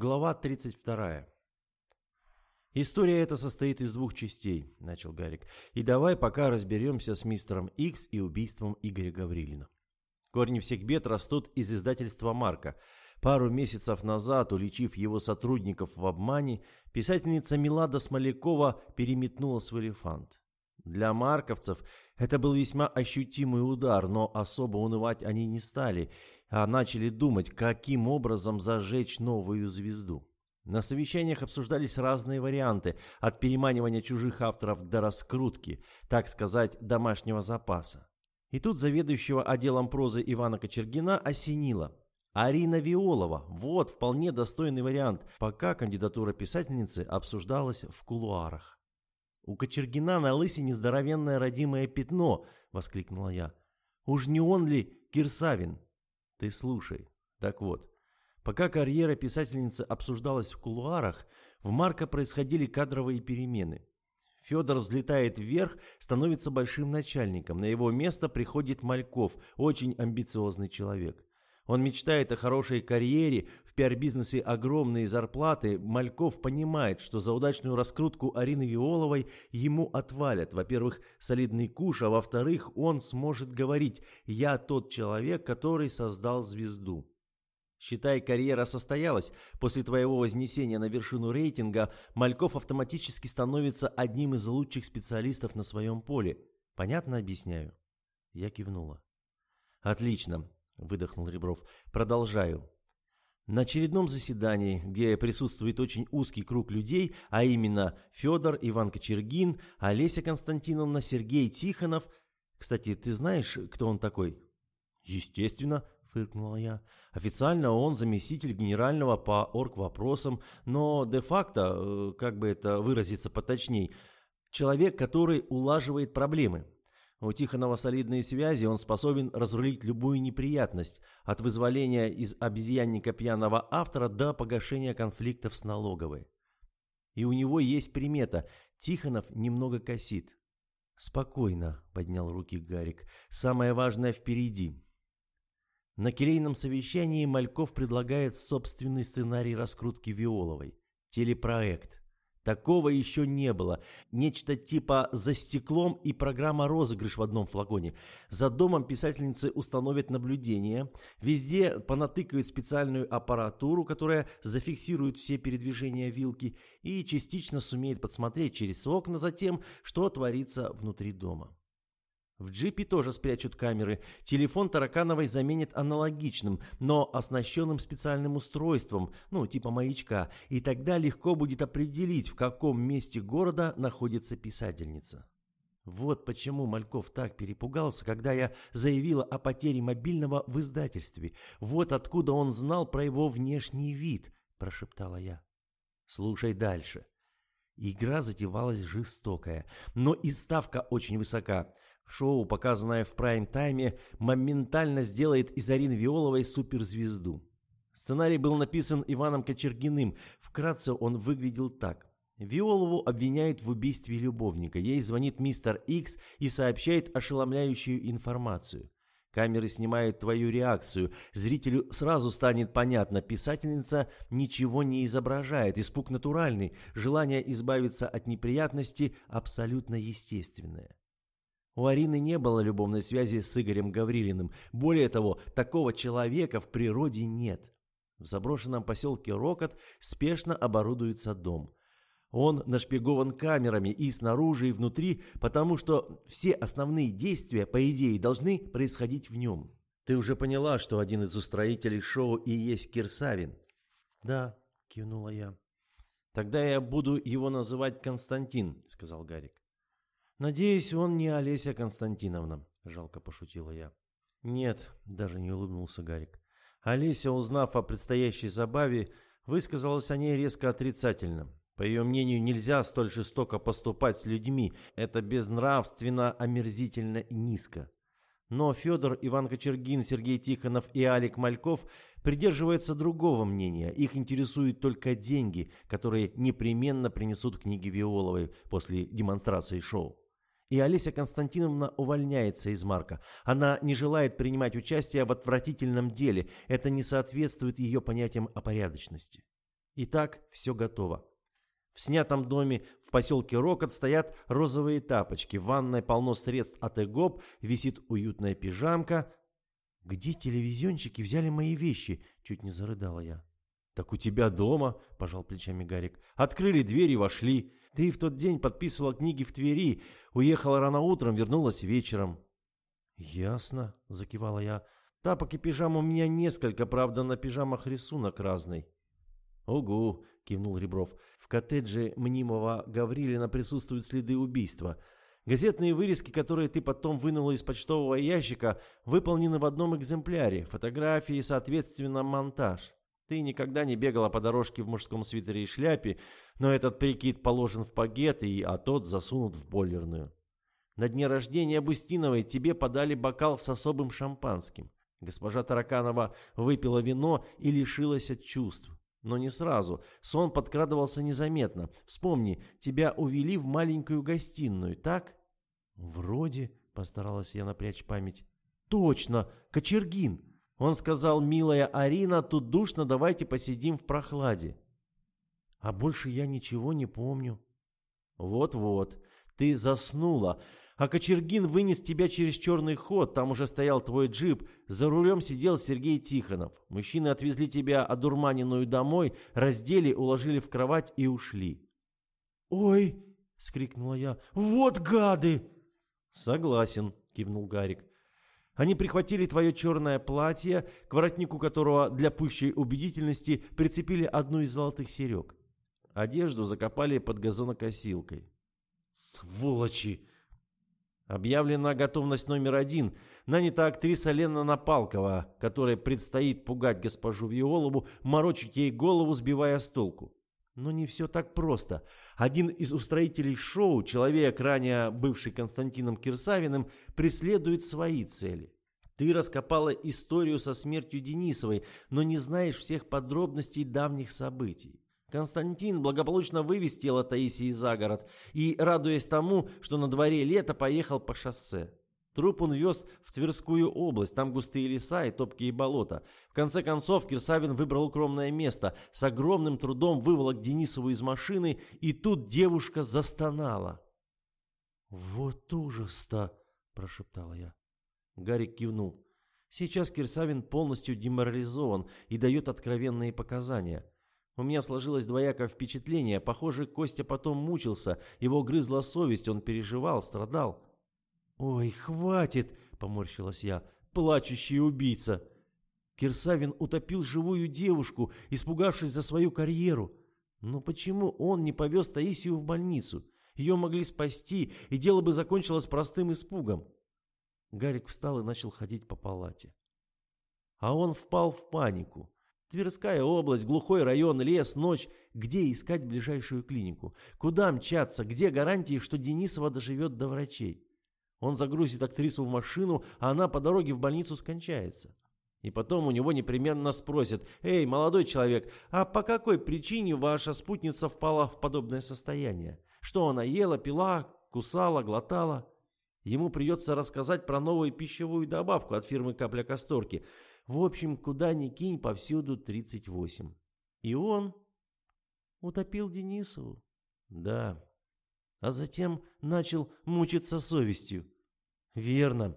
Глава 32. «История эта состоит из двух частей», — начал Гарик. «И давай пока разберемся с мистером Икс и убийством Игоря Гаврилина. Корни всех бед растут из издательства Марка. Пару месяцев назад, уличив его сотрудников в обмане, писательница Милада Смолякова переметнулась в элефант. Для марковцев это был весьма ощутимый удар, но особо унывать они не стали, а начали думать, каким образом зажечь новую звезду. На совещаниях обсуждались разные варианты, от переманивания чужих авторов до раскрутки, так сказать, домашнего запаса. И тут заведующего отделом прозы Ивана Кочергина осенило. Арина Виолова, вот вполне достойный вариант, пока кандидатура писательницы обсуждалась в кулуарах. «У Кочергина на лысине здоровенное родимое пятно!» — воскликнула я. «Уж не он ли Кирсавин?» «Ты слушай. Так вот, Пока карьера писательницы обсуждалась в кулуарах, в Марко происходили кадровые перемены. Федор взлетает вверх, становится большим начальником. На его место приходит Мальков, очень амбициозный человек. Он мечтает о хорошей карьере, в пиар-бизнесе огромные зарплаты. Мальков понимает, что за удачную раскрутку Арины Виоловой ему отвалят. Во-первых, солидный куш, а во-вторых, он сможет говорить «Я тот человек, который создал звезду». Считай, карьера состоялась. После твоего вознесения на вершину рейтинга Мальков автоматически становится одним из лучших специалистов на своем поле. Понятно объясняю?» Я кивнула. «Отлично», — выдохнул Ребров. «Продолжаю. На очередном заседании, где присутствует очень узкий круг людей, а именно Федор, Иван Кочергин, Олеся Константиновна, Сергей Тихонов... Кстати, ты знаешь, кто он такой?» «Естественно», — фыркнула я. «Официально он заместитель генерального по орг-вопросам, но де-факто, э, как бы это выразиться поточней, человек, который улаживает проблемы. У Тихонова солидные связи, он способен разрулить любую неприятность, от вызволения из обезьянника пьяного автора до погашения конфликтов с налоговой. И у него есть примета – Тихонов немного косит. «Спокойно», – поднял руки Гарик, – «самое важное впереди». На келейном совещании Мальков предлагает собственный сценарий раскрутки Виоловой. Телепроект. Такого еще не было. Нечто типа «За стеклом» и программа «Розыгрыш» в одном флаконе. За домом писательницы установят наблюдение. Везде понатыкают специальную аппаратуру, которая зафиксирует все передвижения вилки и частично сумеет подсмотреть через окна за тем, что творится внутри дома. В джипе тоже спрячут камеры. Телефон Таракановой заменят аналогичным, но оснащенным специальным устройством, ну, типа маячка, и тогда легко будет определить, в каком месте города находится писательница. Вот почему Мальков так перепугался, когда я заявила о потере мобильного в издательстве. Вот откуда он знал про его внешний вид, прошептала я. Слушай дальше. Игра затевалась жестокая, но и ставка очень высока. Шоу, показанное в прайм-тайме, моментально сделает из Арины Виоловой суперзвезду. Сценарий был написан Иваном Кочергиным. Вкратце он выглядел так. Виолову обвиняют в убийстве любовника. Ей звонит мистер Икс и сообщает ошеломляющую информацию. Камеры снимают твою реакцию. Зрителю сразу станет понятно, писательница ничего не изображает. Испуг натуральный, желание избавиться от неприятности абсолютно естественное. У Арины не было любовной связи с Игорем Гаврилиным. Более того, такого человека в природе нет. В заброшенном поселке Рокот спешно оборудуется дом. Он нашпигован камерами и снаружи, и внутри, потому что все основные действия, по идее, должны происходить в нем. Ты уже поняла, что один из устроителей шоу и есть Кирсавин? Да, кивнула я. Тогда я буду его называть Константин, сказал Гарик. «Надеюсь, он не Олеся Константиновна», – жалко пошутила я. «Нет», – даже не улыбнулся Гарик. Олеся, узнав о предстоящей забаве, высказалась о ней резко отрицательно. По ее мнению, нельзя столь жестоко поступать с людьми. Это безнравственно, омерзительно и низко. Но Федор, Иван Кочергин, Сергей Тихонов и Алик Мальков придерживаются другого мнения. Их интересуют только деньги, которые непременно принесут книги Виоловой после демонстрации шоу. И Олеся Константиновна увольняется из Марка. Она не желает принимать участие в отвратительном деле. Это не соответствует ее понятиям о порядочности. Итак, все готово. В снятом доме в поселке Рокот стоят розовые тапочки, в ванной полно средств от ЭГОП, висит уютная пижамка. «Где телевизионщики взяли мои вещи?» – чуть не зарыдала я. «Так у тебя дома», – пожал плечами Гарик. «Открыли дверь и вошли. Ты в тот день подписывала книги в Твери, уехала рано утром, вернулась вечером». «Ясно», – закивала я. «Тапок и пижам у меня несколько, правда, на пижамах рисунок разный». «Угу», — кивнул Ребров. «В коттедже мнимого Гаврилина присутствуют следы убийства. Газетные вырезки, которые ты потом вынула из почтового ящика, выполнены в одном экземпляре. Фотографии, соответственно, монтаж. Ты никогда не бегала по дорожке в мужском свитере и шляпе, но этот прикид положен в пакет, и, а тот засунут в бойлерную. На дне рождения Бустиновой тебе подали бокал с особым шампанским. Госпожа Тараканова выпила вино и лишилась от чувств. Но не сразу. Сон подкрадывался незаметно. Вспомни, тебя увели в маленькую гостиную, так? Вроде, постаралась я напрячь память. Точно, Кочергин. Он сказал, милая Арина, тут душно, давайте посидим в прохладе. А больше я ничего не помню. Вот-вот, ты заснула, а Кочергин вынес тебя через черный ход, там уже стоял твой джип, за рулем сидел Сергей Тихонов. Мужчины отвезли тебя одурманенную домой, раздели, уложили в кровать и ушли. «Ой!» — скрикнула я. «Вот гады!» «Согласен», — кивнул Гарик. Они прихватили твое черное платье, к воротнику которого для пущей убедительности прицепили одну из золотых серег. Одежду закопали под газонокосилкой. «Сволочи!» Объявлена готовность номер один. Нанята актриса Лена Напалкова, которой предстоит пугать госпожу Виолову, морочить ей голову, сбивая с толку. Но не все так просто. Один из устроителей шоу, человек, ранее бывший Константином Кирсавиным, преследует свои цели. Ты раскопала историю со смертью Денисовой, но не знаешь всех подробностей давних событий. Константин благополучно вывез тело Таисии за город и, радуясь тому, что на дворе лето, поехал по шоссе. Труп он вез в Тверскую область, там густые леса и топкие болота. В конце концов Кирсавин выбрал укромное место, с огромным трудом выволок Денисову из машины, и тут девушка застонала. «Вот ужас-то!» – прошептала я. Гарик кивнул. Сейчас Кирсавин полностью деморализован и дает откровенные показания – у меня сложилось двоякое впечатление. Похоже, Костя потом мучился. Его грызла совесть, он переживал, страдал. «Ой, хватит!» – поморщилась я. «Плачущий убийца!» Кирсавин утопил живую девушку, испугавшись за свою карьеру. Но почему он не повез Таисию в больницу? Ее могли спасти, и дело бы закончилось простым испугом. Гарик встал и начал ходить по палате. А он впал в панику. Тверская область, глухой район, лес, ночь. Где искать ближайшую клинику? Куда мчаться? Где гарантии, что Денисова доживет до врачей? Он загрузит актрису в машину, а она по дороге в больницу скончается. И потом у него непременно спросят, «Эй, молодой человек, а по какой причине ваша спутница впала в подобное состояние? Что она ела, пила, кусала, глотала?» Ему придется рассказать про новую пищевую добавку от фирмы «Капля Касторки», в общем, куда ни кинь, повсюду 38. И он утопил Денисову. Да. А затем начал мучиться совестью. Верно.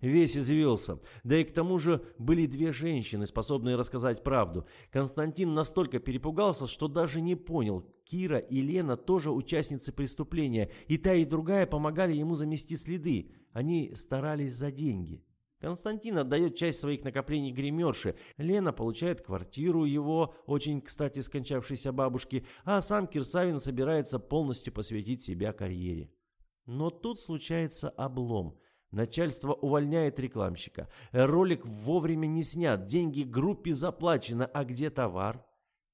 Весь извелся. Да и к тому же были две женщины, способные рассказать правду. Константин настолько перепугался, что даже не понял. Кира и Лена тоже участницы преступления. И та, и другая помогали ему замести следы. Они старались за деньги. Константин отдает часть своих накоплений гримерше, Лена получает квартиру его, очень, кстати, скончавшейся бабушки, а сам Кирсавин собирается полностью посвятить себя карьере. Но тут случается облом. Начальство увольняет рекламщика. Ролик вовремя не снят, деньги группе заплачены, а где товар?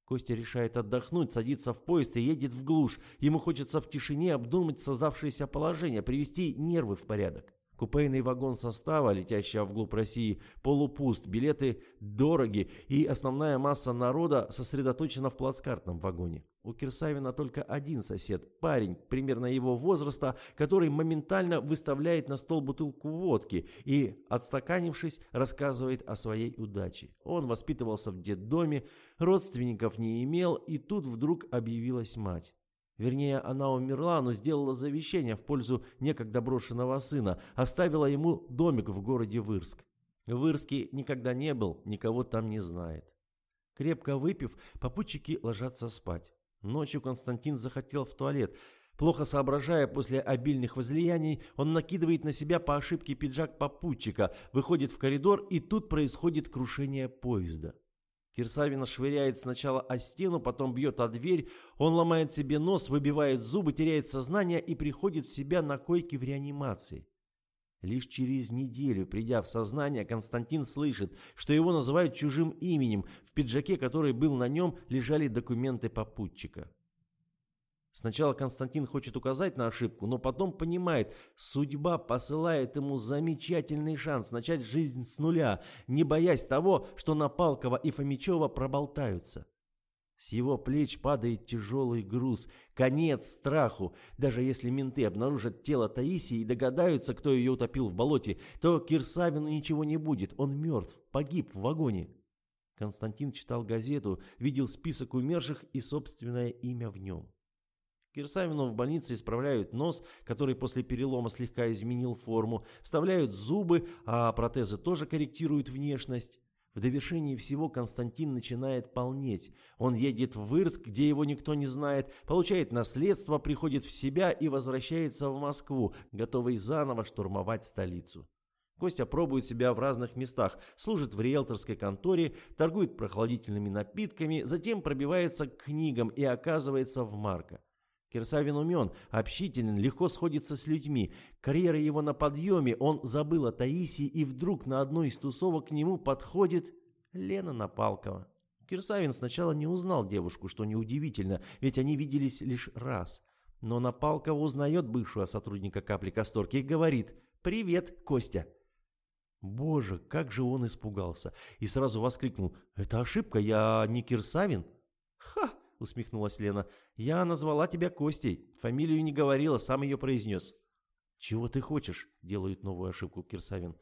Костя решает отдохнуть, садится в поезд и едет в глушь. Ему хочется в тишине обдумать создавшееся положение, привести нервы в порядок. Купейный вагон состава, летящий вглубь России, полупуст, билеты дороги, и основная масса народа сосредоточена в плацкартном вагоне. У Кирсавина только один сосед, парень примерно его возраста, который моментально выставляет на стол бутылку водки и, отстаканившись, рассказывает о своей удаче. Он воспитывался в детдоме, родственников не имел, и тут вдруг объявилась мать. Вернее, она умерла, но сделала завещание в пользу некогда брошенного сына, оставила ему домик в городе Вырск. В Ирске никогда не был, никого там не знает. Крепко выпив, попутчики ложатся спать. Ночью Константин захотел в туалет. Плохо соображая после обильных возлияний, он накидывает на себя по ошибке пиджак попутчика, выходит в коридор, и тут происходит крушение поезда. Кирсавина швыряет сначала о стену, потом бьет о дверь. Он ломает себе нос, выбивает зубы, теряет сознание и приходит в себя на койке в реанимации. Лишь через неделю, придя в сознание, Константин слышит, что его называют чужим именем. В пиджаке, который был на нем, лежали документы попутчика. Сначала Константин хочет указать на ошибку, но потом понимает, судьба посылает ему замечательный шанс начать жизнь с нуля, не боясь того, что Напалкова и Фомичева проболтаются. С его плеч падает тяжелый груз, конец страху. Даже если менты обнаружат тело Таисии и догадаются, кто ее утопил в болоте, то Кирсавину ничего не будет, он мертв, погиб в вагоне. Константин читал газету, видел список умерших и собственное имя в нем. Кирсавину в больнице исправляют нос, который после перелома слегка изменил форму, вставляют зубы, а протезы тоже корректируют внешность. В довершении всего Константин начинает полнеть. Он едет в Ирск, где его никто не знает, получает наследство, приходит в себя и возвращается в Москву, готовый заново штурмовать столицу. Костя пробует себя в разных местах, служит в риэлторской конторе, торгует прохладительными напитками, затем пробивается к книгам и оказывается в Марко. Кирсавин умен, общителен, легко сходится с людьми. Карьера его на подъеме, он забыл о Таисии, и вдруг на одной из тусовок к нему подходит Лена Напалкова. Кирсавин сначала не узнал девушку, что неудивительно, ведь они виделись лишь раз. Но Напалкова узнает бывшего сотрудника капли Касторки и говорит «Привет, Костя». Боже, как же он испугался и сразу воскликнул «Это ошибка, я не Кирсавин?» «Ха!» — усмехнулась Лена. «Я назвала тебя Костей. Фамилию не говорила, сам ее произнес». «Чего ты хочешь?» — делает новую ошибку Кирсавин.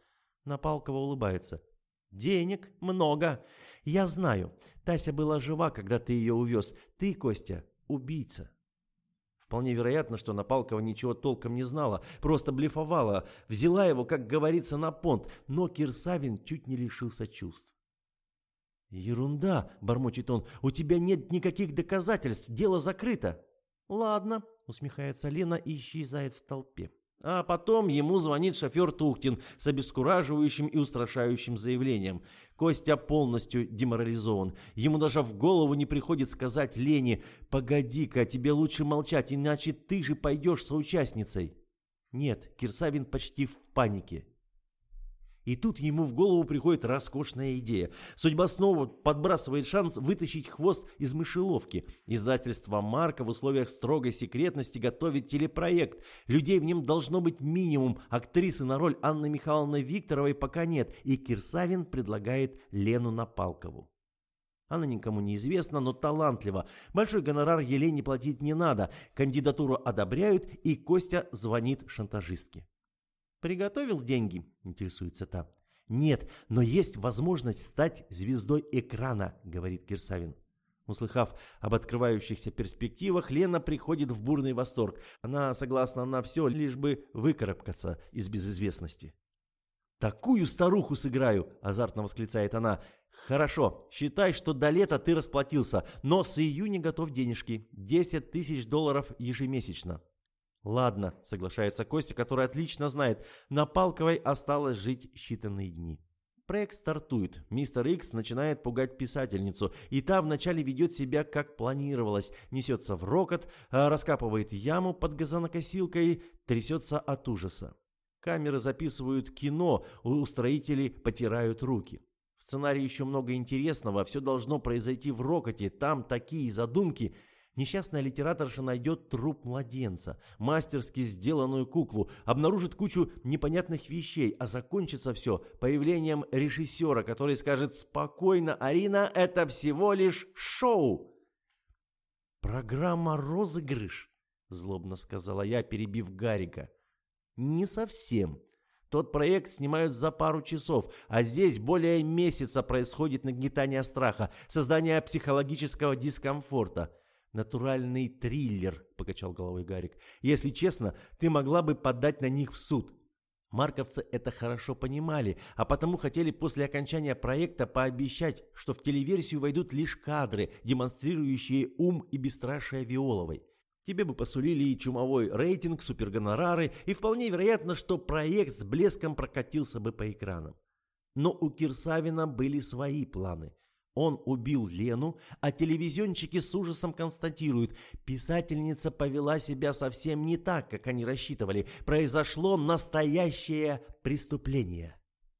Напалкова улыбается. «Денег много. Я знаю. Тася была жива, когда ты ее увез. Ты, Костя, убийца». Вполне вероятно, что Напалкова ничего толком не знала, просто блефовала, взяла его, как говорится, на понт, но Кирсавин чуть не лишился чувств. «Ерунда!» – бормочет он. «У тебя нет никаких доказательств, дело закрыто!» «Ладно», – усмехается Лена и исчезает в толпе. А потом ему звонит шофер Тухтин с обескураживающим и устрашающим заявлением. Костя полностью деморализован. Ему даже в голову не приходит сказать Лене «Погоди-ка, тебе лучше молчать, иначе ты же пойдешь соучастницей». Нет, Кирсавин почти в панике. И тут ему в голову приходит роскошная идея. Судьба снова подбрасывает шанс вытащить хвост из мышеловки. Издательство «Марка» в условиях строгой секретности готовит телепроект. Людей в нем должно быть минимум. Актрисы на роль Анны Михайловны Викторовой пока нет. И Кирсавин предлагает Лену Напалкову. Она никому не известна, но талантлива. Большой гонорар Елене платить не надо. Кандидатуру одобряют, и Костя звонит шантажистке. «Приготовил деньги?» – интересуется та. «Нет, но есть возможность стать звездой экрана», – говорит Кирсавин. Услыхав об открывающихся перспективах, Лена приходит в бурный восторг. Она согласна на все, лишь бы выкарабкаться из безызвестности. «Такую старуху сыграю!» – азартно восклицает она. «Хорошо, считай, что до лета ты расплатился, но с июня готов денежки. 10 тысяч долларов ежемесячно». «Ладно», — соглашается Костя, который отлично знает, на Палковой осталось жить считанные дни. Проект стартует. Мистер Икс начинает пугать писательницу, и та вначале ведет себя как планировалось. Несется в рокот, а раскапывает яму под газонокосилкой, трясется от ужаса. Камеры записывают кино, у строителей потирают руки. В сценарии еще много интересного, все должно произойти в рокоте, там такие задумки – Несчастная литераторша найдет труп младенца, мастерски сделанную куклу, обнаружит кучу непонятных вещей, а закончится все появлением режиссера, который скажет «Спокойно, Арина, это всего лишь шоу!» «Программа «Розыгрыш», — злобно сказала я, перебив Гарика. «Не совсем. Тот проект снимают за пару часов, а здесь более месяца происходит нагнетание страха, создание психологического дискомфорта». «Натуральный триллер», — покачал головой Гарик. «Если честно, ты могла бы подать на них в суд». Марковцы это хорошо понимали, а потому хотели после окончания проекта пообещать, что в телеверсию войдут лишь кадры, демонстрирующие ум и бесстрашие Виоловой. Тебе бы посулили и чумовой рейтинг, супергонорары, и вполне вероятно, что проект с блеском прокатился бы по экранам. Но у Кирсавина были свои планы – он убил Лену, а телевизионщики с ужасом констатируют, писательница повела себя совсем не так, как они рассчитывали. Произошло настоящее преступление.